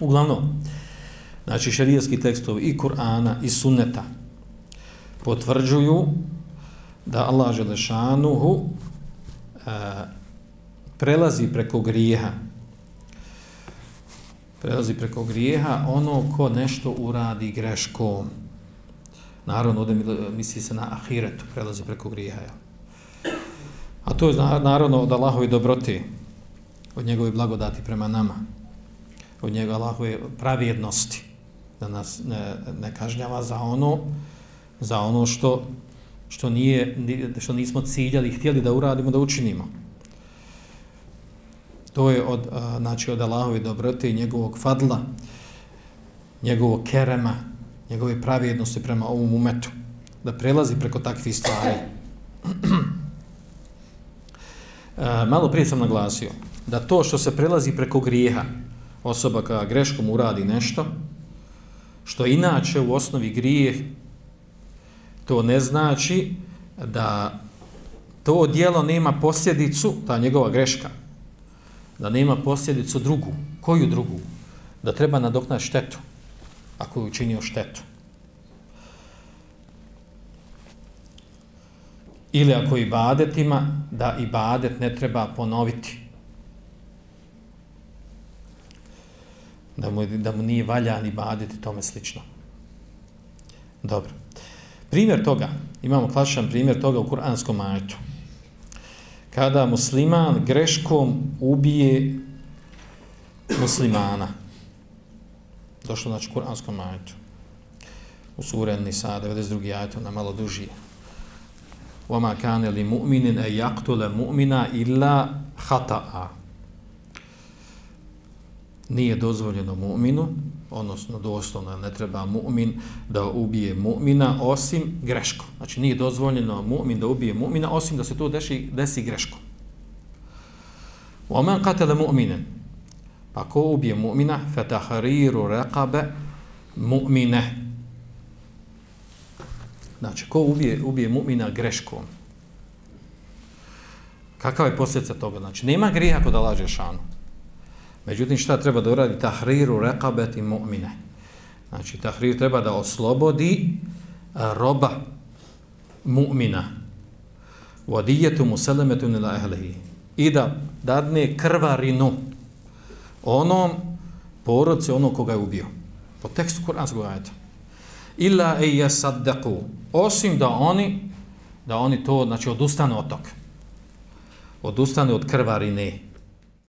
Uglavnom, znači šerijski tekstovi i Kur'ana i Sunneta potvrđuju da Allah Želešanuhu e, prelazi preko grijeha prelazi preko grijeha ono ko nešto uradi greškom. Naravno, ovdje misli se na ahiretu, prelazi preko grijeha. Ja. A to je naravno od Allahove dobroti, od njegove blagodati prema nama, od njega Allahove pravjednosti, da nas ne, ne kažnjava za ono, za ono što, što, nije, što nismo ciljali, htjeli da uradimo, da učinimo. To je od, znači, od Allahove dobrote i njegovog fadla, njegovog kerema, njegove pravjednosti prema ovom umetu, da prelazi preko takvih stvari. E, malo prije sam naglasio da to što se prelazi preko grijeha, osoba koja greškom uradi nešto, što inače u osnovi grijeh, to ne znači da to dijelo nema posljedicu, ta njegova greška, da nema posljedicu drugu. Koju drugu? Da treba nadoknati štetu, ako je učinio štetu. Ili ako i ima, da i badet ne treba ponoviti. Da mu, da mu nije valjan i badet i tome slično. Dobro. Primjer toga, imamo klasičan primjer toga u kuranskom majetu kada musliman greškom ubije muslimana. Došlo znači kuranskom ajetu. U sureni sa 92. ajetu na malo dužije. وَمَا كَانَ لِمُؤْمِنٍ أَ يَقْتُلَ مُؤْمِنَا إِلَّا خَطَأَ Nije dozvoljeno mu'minu, odnosno doslovno ne treba mu'min da ubije mu'mina osim greškom. Znači nije dozvoljeno mu'min da ubije mu'mina osim da se to desi, desi greškom. وَمَنْ قَتَلَ مُؤْمِنًا Pa ko ubije mu'mina? فَتَحَرِيرُ رَقَبَ mu'mine. Znači, ko ubije, ubije mu'mina greškom? Kakav je posljedica toga? Znači, nema grija kod Allah šanu. Međutim, šta treba da uradi? Tahriru rekabeti mu'mine. Znači, tahrir treba da oslobodi eh, roba mu'mina. Vodijetu muselemetu nila ehlehi. I da dadne krvarinu onom porodce ono koga je ubio. Po tekstu Kur'anskog ajeta. Illa e saddaku. Osim da oni da oni to, znači, odustane od toga. Odustane od krvarine.